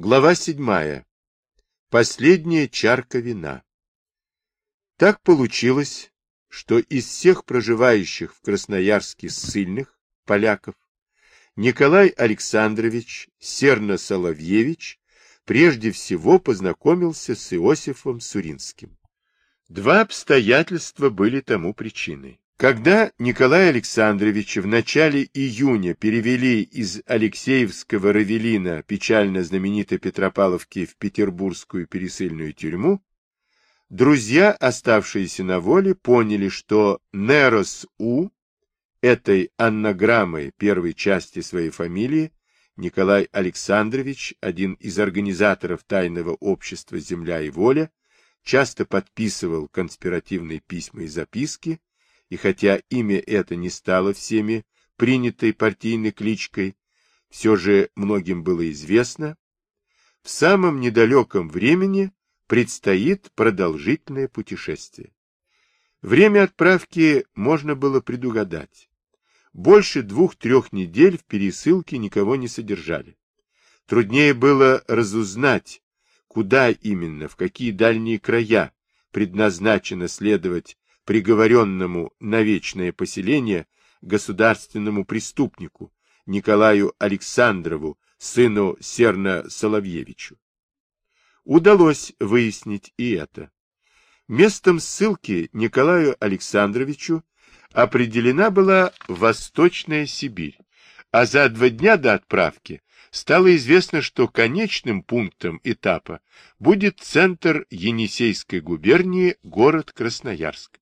Глава седьмая. Последняя чарка вина. Так получилось, что из всех проживающих в Красноярске ссыльных, поляков, Николай Александрович Серно-Соловьевич прежде всего познакомился с Иосифом Суринским. Два обстоятельства были тому причиной. Когда Николая Александровича в начале июня перевели из Алексеевского Равелина печально знаменитой Петропавловки в Петербургскую пересыльную тюрьму, друзья, оставшиеся на воле, поняли, что Нерос У, этой аннаграммой первой части своей фамилии, Николай Александрович, один из организаторов тайного общества «Земля и воля», часто подписывал конспиративные письма и записки, и хотя имя это не стало всеми принятой партийной кличкой, все же многим было известно, в самом недалеком времени предстоит продолжительное путешествие. Время отправки можно было предугадать. Больше двух-трех недель в пересылке никого не содержали. Труднее было разузнать, куда именно, в какие дальние края предназначено следовать приговоренному на вечное поселение государственному преступнику Николаю Александрову, сыну Серна Соловьевичу. Удалось выяснить и это. Местом ссылки Николаю Александровичу определена была Восточная Сибирь, а за два дня до отправки стало известно, что конечным пунктом этапа будет центр Енисейской губернии, город Красноярск.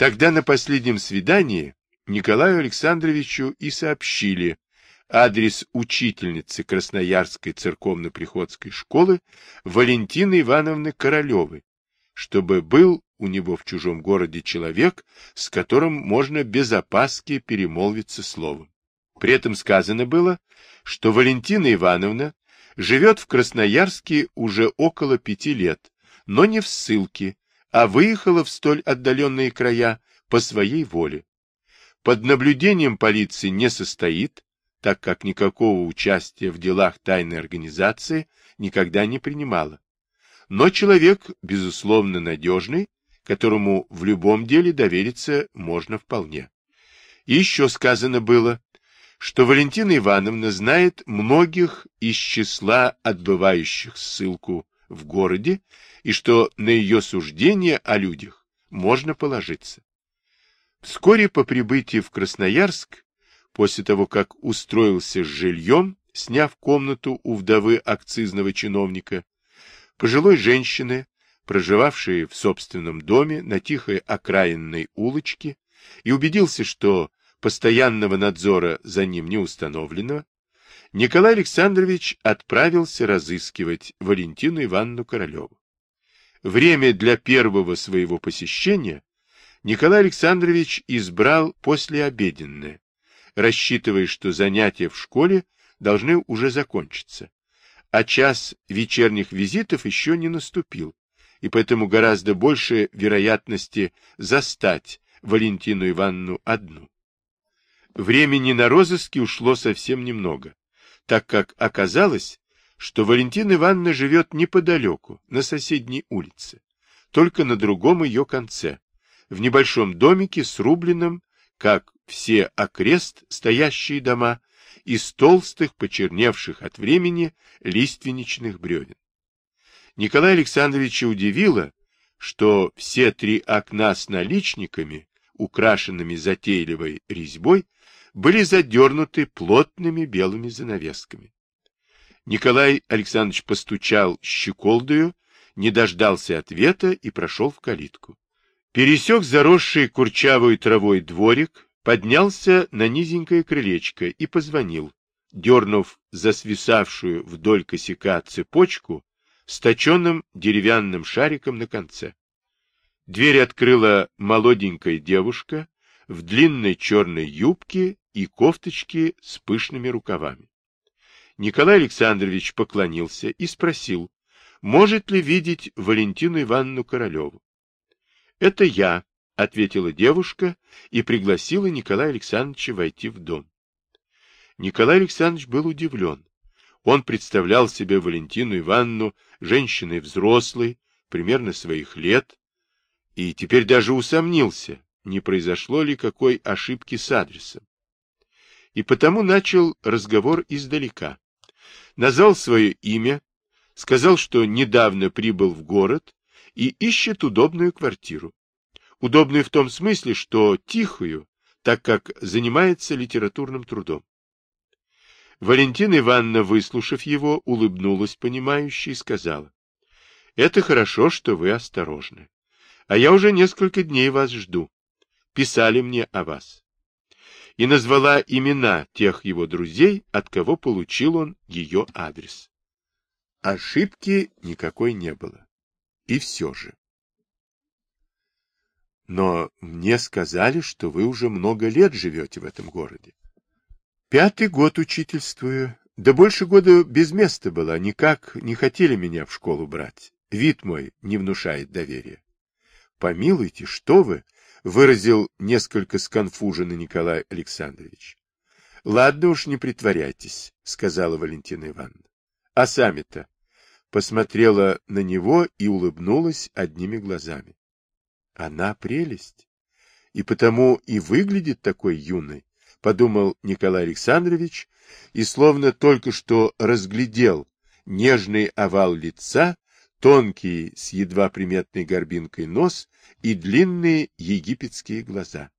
Тогда на последнем свидании Николаю Александровичу и сообщили адрес учительницы Красноярской церковно-приходской школы Валентины Ивановны Королевой, чтобы был у него в чужом городе человек, с которым можно без опаски перемолвиться словом. При этом сказано было, что Валентина Ивановна живет в Красноярске уже около пяти лет, но не в ссылке, а выехала в столь отдаленные края по своей воле. Под наблюдением полиции не состоит, так как никакого участия в делах тайной организации никогда не принимала. Но человек, безусловно, надежный, которому в любом деле довериться можно вполне. Еще сказано было, что Валентина Ивановна знает многих из числа отбывающих ссылку в городе и что на ее суждение о людях можно положиться. Вскоре по прибытии в Красноярск, после того, как устроился с жильем, сняв комнату у вдовы акцизного чиновника, пожилой женщины, проживавшей в собственном доме на тихой окраинной улочке, и убедился, что постоянного надзора за ним не установлено, Николай Александрович отправился разыскивать Валентину Ивановну Королеву. Время для первого своего посещения Николай Александрович избрал послеобеденное, рассчитывая, что занятия в школе должны уже закончиться, а час вечерних визитов еще не наступил, и поэтому гораздо больше вероятности застать Валентину Ивановну одну. Времени на розыски ушло совсем немного, так как оказалось, что Валентина Ивановна живет неподалеку, на соседней улице, только на другом ее конце, в небольшом домике с рубленным, как все окрест стоящие дома, из толстых, почерневших от времени лиственничных бревен. Николая Александровича удивило, что все три окна с наличниками, украшенными затейливой резьбой, были задернуты плотными белыми занавесками. Николай Александрович постучал щеколдою, не дождался ответа и прошел в калитку. Пересек заросший курчавой травой дворик, поднялся на низенькое крылечко и позвонил, дернув за свисавшую вдоль косяка цепочку с точенным деревянным шариком на конце. Дверь открыла молоденькая девушка в длинной черной юбке и кофточке с пышными рукавами. Николай Александрович поклонился и спросил, может ли видеть Валентину Ивановну Королеву. — Это я, — ответила девушка и пригласила Николая Александровича войти в дом. Николай Александрович был удивлен. Он представлял себе Валентину Ивановну женщиной взрослой, примерно своих лет, и теперь даже усомнился, не произошло ли какой ошибки с адресом. И потому начал разговор издалека. Назвал свое имя, сказал, что недавно прибыл в город и ищет удобную квартиру. Удобную в том смысле, что тихую, так как занимается литературным трудом. Валентина Ивановна, выслушав его, улыбнулась понимающе и сказала, «Это хорошо, что вы осторожны. А я уже несколько дней вас жду. Писали мне о вас». И назвала имена тех его друзей, от кого получил он ее адрес. Ошибки никакой не было. И все же. Но мне сказали, что вы уже много лет живете в этом городе. Пятый год учительствую. Да больше года без места была, никак не хотели меня в школу брать. Вид мой не внушает доверия. Помилуйте, что вы, выразил несколько сконфуженный Николай Александрович. Ладно уж, не притворяйтесь, сказала Валентина Ивановна. А сами-то? Посмотрела на него и улыбнулась одними глазами. Она прелесть. И потому и выглядит такой юной, — подумал Николай Александрович, и словно только что разглядел нежный овал лица, тонкий с едва приметной горбинкой нос и длинные египетские глаза.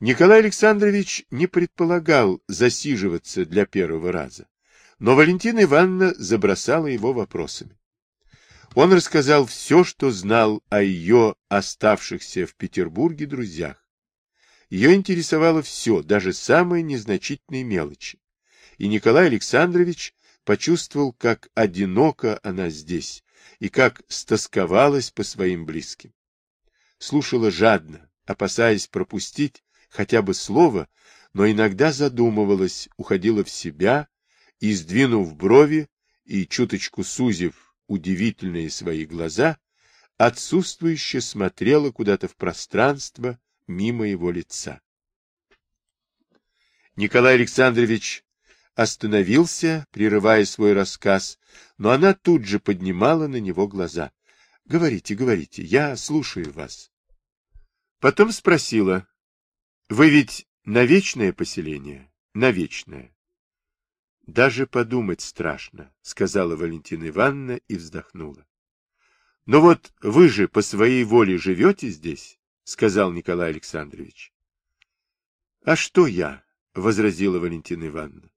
Николай Александрович не предполагал засиживаться для первого раза, но Валентина Ивановна забросала его вопросами. Он рассказал все, что знал о ее оставшихся в Петербурге друзьях, ее интересовало все, даже самые незначительные мелочи. И Николай Александрович почувствовал, как одиноко она здесь и как стосковалась по своим близким. Слушала жадно, опасаясь пропустить хотя бы слово, но иногда задумывалась, уходила в себя и, сдвинув брови и чуточку сузив удивительные свои глаза, отсутствующе смотрела куда-то в пространство, мимо его лица. Николай Александрович остановился, прерывая свой рассказ, но она тут же поднимала на него глаза. — Говорите, говорите, я слушаю вас. Потом спросила, — Вы ведь на вечное поселение? На вечное. — Даже подумать страшно, — сказала Валентина Ивановна и вздохнула. — Но вот вы же по своей воле живете здесь? — сказал Николай Александрович. — А что я? — возразила Валентина Ивановна.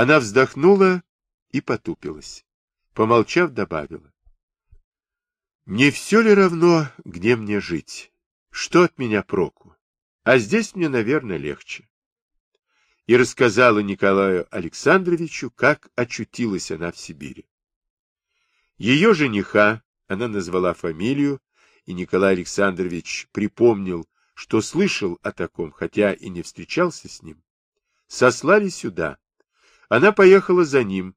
Она вздохнула и потупилась. Помолчав, добавила. — Не все ли равно, где мне жить? Что от меня проку? А здесь мне, наверное, легче. И рассказала Николаю Александровичу, как очутилась она в Сибири. Ее жениха, она назвала фамилию, и Николай Александрович припомнил, что слышал о таком, хотя и не встречался с ним, сослали сюда. Она поехала за ним.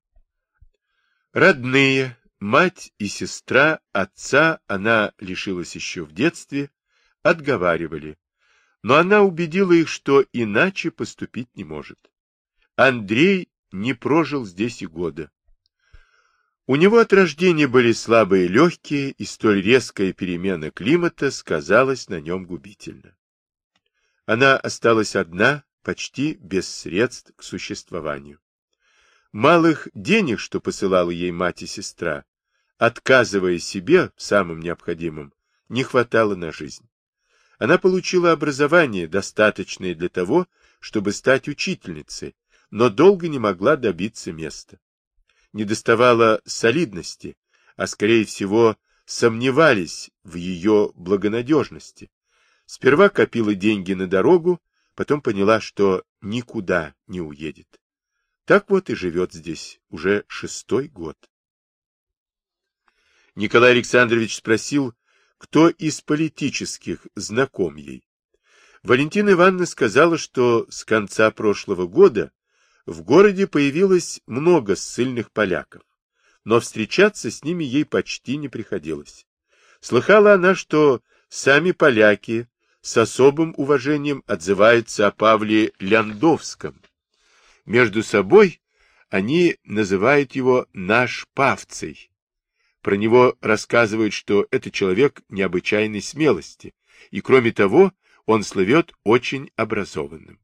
Родные, мать и сестра, отца она лишилась еще в детстве, отговаривали. Но она убедила их, что иначе поступить не может. Андрей не прожил здесь и года. У него от рождения были слабые легкие, и столь резкая перемена климата сказалась на нем губительно. Она осталась одна, почти без средств к существованию. Малых денег, что посылала ей мать и сестра, отказывая себе в самом необходимом, не хватало на жизнь. Она получила образование, достаточное для того, чтобы стать учительницей, но долго не могла добиться места недоставало солидности, а, скорее всего, сомневались в ее благонадежности. Сперва копила деньги на дорогу, потом поняла, что никуда не уедет. Так вот и живет здесь уже шестой год. Николай Александрович спросил, кто из политических знаком ей. Валентина Ивановна сказала, что с конца прошлого года в городе появилось много ссыльных поляков, но встречаться с ними ей почти не приходилось. Слыхала она, что сами поляки с особым уважением отзываются о Павле Ляндовском. Между собой Они называют его «наш Павций». Про него рассказывают, что это человек необычайной смелости, и, кроме того, он слывет очень образованным.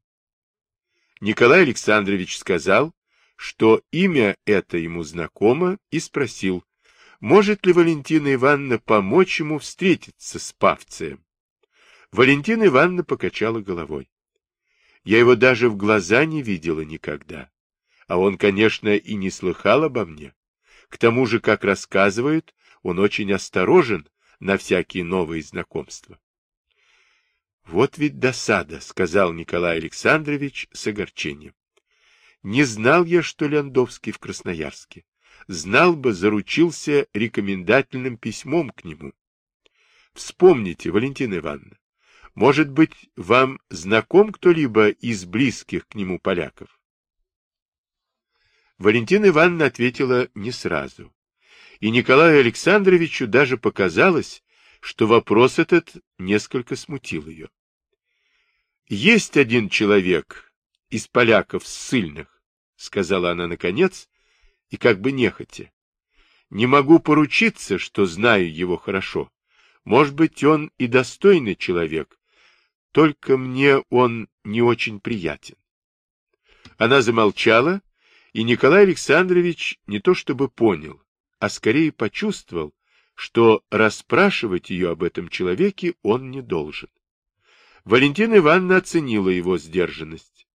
Николай Александрович сказал, что имя это ему знакомо, и спросил, может ли Валентина Ивановна помочь ему встретиться с Павцием. Валентина Ивановна покачала головой. Я его даже в глаза не видела никогда. А он, конечно, и не слыхал обо мне. К тому же, как рассказывают, он очень осторожен на всякие новые знакомства. Вот ведь досада, сказал Николай Александрович с огорчением. Не знал я, что Леандовский в Красноярске. Знал бы, заручился рекомендательным письмом к нему. Вспомните, Валентина Ивановна, может быть, вам знаком кто-либо из близких к нему поляков? Валентина Ивановна ответила не сразу. И Николаю Александровичу даже показалось, что вопрос этот несколько смутил ее. Есть один человек из поляков ссыльных, сказала она наконец, и как бы нехотя. Не могу поручиться, что знаю его хорошо. Может быть, он и достойный человек, только мне он не очень приятен. Она замолчала, и Николай Александрович не то чтобы понял, а скорее почувствовал, что расспрашивать ее об этом человеке он не должен. Валентина Ивановна оценила его сдержанность.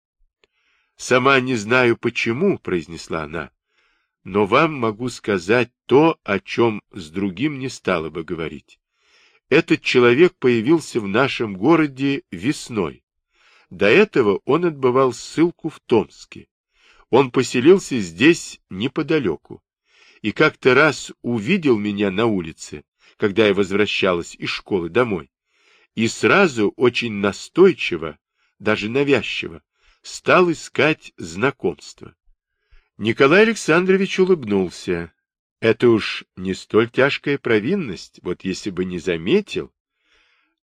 «Сама не знаю почему», — произнесла она, — «но вам могу сказать то, о чем с другим не стала бы говорить. Этот человек появился в нашем городе весной. До этого он отбывал ссылку в Томске. Он поселился здесь неподалеку. И как-то раз увидел меня на улице, когда я возвращалась из школы домой и сразу очень настойчиво, даже навязчиво, стал искать знакомство. Николай Александрович улыбнулся. Это уж не столь тяжкая провинность, вот если бы не заметил.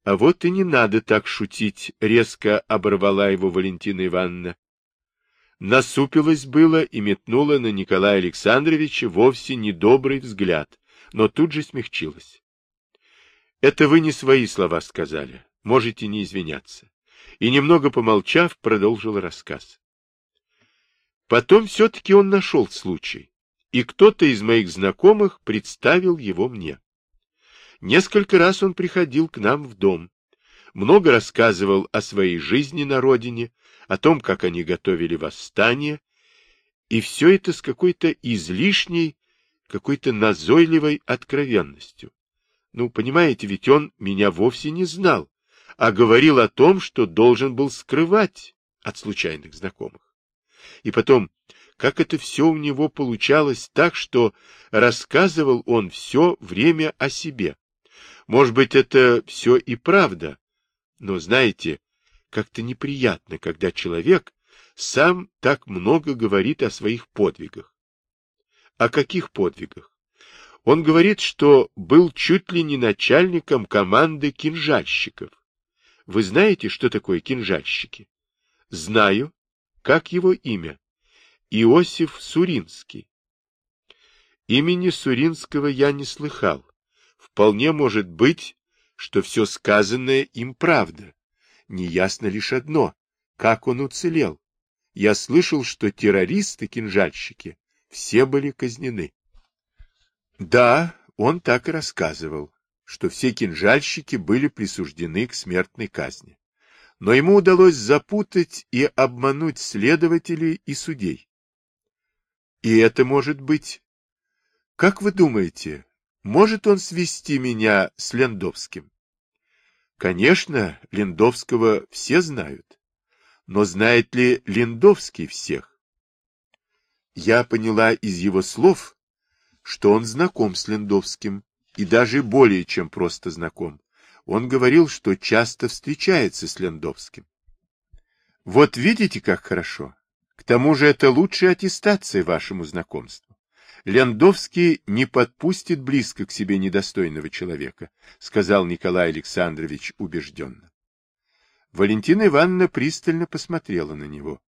А вот и не надо так шутить, резко оборвала его Валентина Ивановна. Насупилась было и метнула на Николая Александровича вовсе недобрый взгляд, но тут же смягчилась. Это вы не свои слова сказали. Можете не извиняться. И немного помолчав, продолжил рассказ. Потом все-таки он нашел случай, и кто-то из моих знакомых представил его мне. Несколько раз он приходил к нам в дом, много рассказывал о своей жизни на родине, о том, как они готовили восстание, и все это с какой-то излишней, какой-то назойливой откровенностью. Ну, понимаете, ведь он меня вовсе не знал, а говорил о том, что должен был скрывать от случайных знакомых. И потом, как это все у него получалось так, что рассказывал он все время о себе. Может быть, это все и правда, но, знаете, как-то неприятно, когда человек сам так много говорит о своих подвигах. О каких подвигах? Он говорит, что был чуть ли не начальником команды кинжальщиков. Вы знаете, что такое кинжальщики? Знаю. Как его имя? Иосиф Суринский. Имени Суринского я не слыхал. Вполне может быть, что все сказанное им правда. Неясно лишь одно — как он уцелел. Я слышал, что террористы-кинжальщики все были казнены. Да, он так и рассказывал, что все кинжальщики были присуждены к смертной казни. Но ему удалось запутать и обмануть следователей и судей. И это может быть... Как вы думаете, может он свести меня с Лендовским? Конечно, Лендовского все знают. Но знает ли Лендовский всех? Я поняла из его слов, что он знаком с Лендовским, и даже более чем просто знаком. Он говорил, что часто встречается с Лендовским. Вот видите, как хорошо. К тому же это лучшая аттестация вашему знакомству. Лендовский не подпустит близко к себе недостойного человека, сказал Николай Александрович убежденно. Валентина Ивановна пристально посмотрела на него.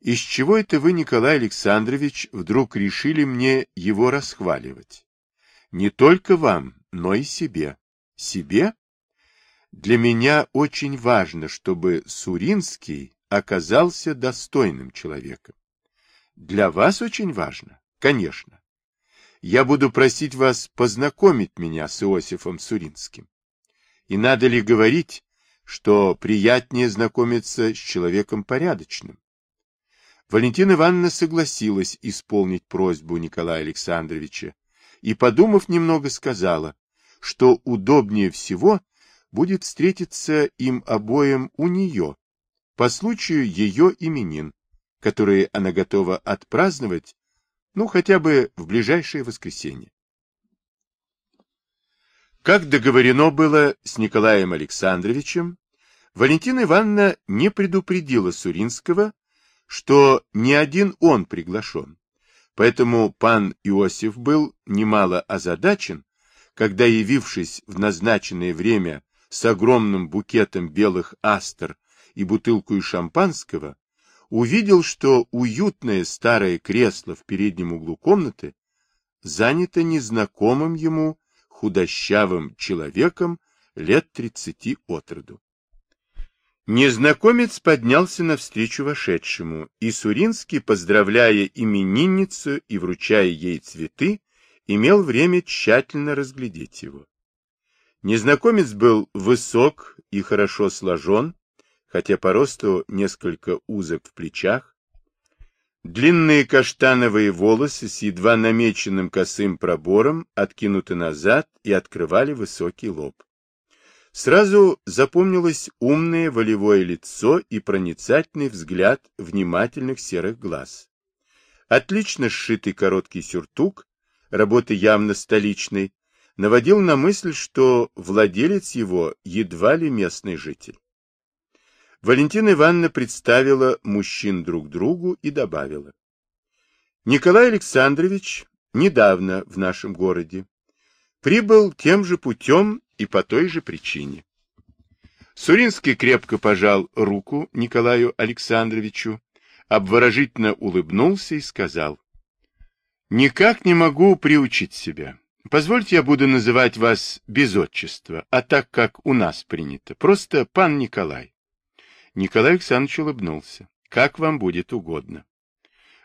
Из чего это вы, Николай Александрович, вдруг решили мне его расхваливать? Не только вам, но и себе. Себе? Для меня очень важно, чтобы Суринский оказался достойным человеком. Для вас очень важно? Конечно. Я буду просить вас познакомить меня с Иосифом Суринским. И надо ли говорить, что приятнее знакомиться с человеком порядочным? Валентина Ивановна согласилась исполнить просьбу Николая Александровича и, подумав немного, сказала, что удобнее всего будет встретиться им обоим у нее по случаю ее именин, которые она готова отпраздновать, ну, хотя бы в ближайшее воскресенье. Как договорено было с Николаем Александровичем, Валентина Ивановна не предупредила Суринского что не один он приглашен. Поэтому пан Иосиф был немало озадачен, когда, явившись в назначенное время с огромным букетом белых астр и бутылкой шампанского, увидел, что уютное старое кресло в переднем углу комнаты занято незнакомым ему худощавым человеком лет тридцати от роду. Незнакомец поднялся навстречу вошедшему, и Суринский, поздравляя именинницу и вручая ей цветы, имел время тщательно разглядеть его. Незнакомец был высок и хорошо сложен, хотя по росту несколько узок в плечах. Длинные каштановые волосы с едва намеченным косым пробором откинуты назад и открывали высокий лоб. Сразу запомнилось умное волевое лицо и проницательный взгляд внимательных серых глаз. Отлично сшитый короткий сюртук, работы явно столичной, наводил на мысль, что владелец его едва ли местный житель. Валентина Ивановна представила мужчин друг другу и добавила. Николай Александрович недавно в нашем городе. Прибыл тем же путем и по той же причине. Суринский крепко пожал руку Николаю Александровичу, обворожительно улыбнулся и сказал, «Никак не могу приучить себя. Позвольте я буду называть вас без отчества, а так, как у нас принято, просто пан Николай». Николай Александрович улыбнулся. «Как вам будет угодно».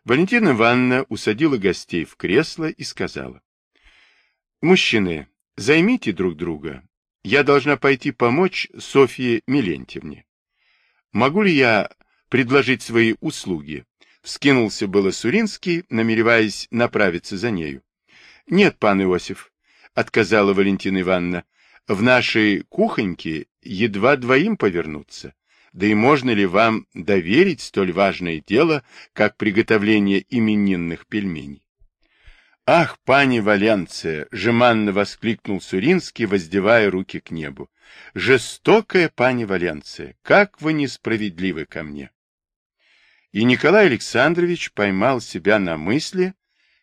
Валентина Ивановна усадила гостей в кресло и сказала, «Мужчины, Займите друг друга. Я должна пойти помочь Софье Милентьевне. Могу ли я предложить свои услуги? Вскинулся было Суринский, намереваясь направиться за нею. Нет, пан Иосиф, отказала Валентина Ивановна. В нашей кухоньке едва двоим повернуться. Да и можно ли вам доверить столь важное дело, как приготовление именинных пельменей? «Ах, пани Валенция!» — жеманно воскликнул Суринский, воздевая руки к небу. «Жестокая пани Валенция! Как вы несправедливы ко мне!» И Николай Александрович поймал себя на мысли,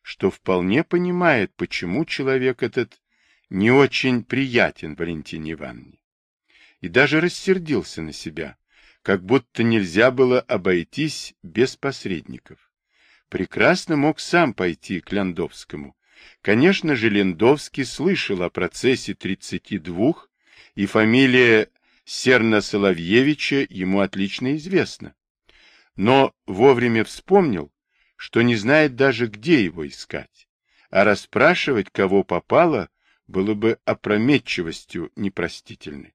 что вполне понимает, почему человек этот не очень приятен Валентине Ивановне. И даже рассердился на себя, как будто нельзя было обойтись без посредников прекрасно мог сам пойти к Ляндовскому. Конечно же, Лендовский слышал о процессе 32, и фамилия Серна Соловьевича ему отлично известна. Но вовремя вспомнил, что не знает даже, где его искать, а расспрашивать, кого попало, было бы опрометчивостью непростительной.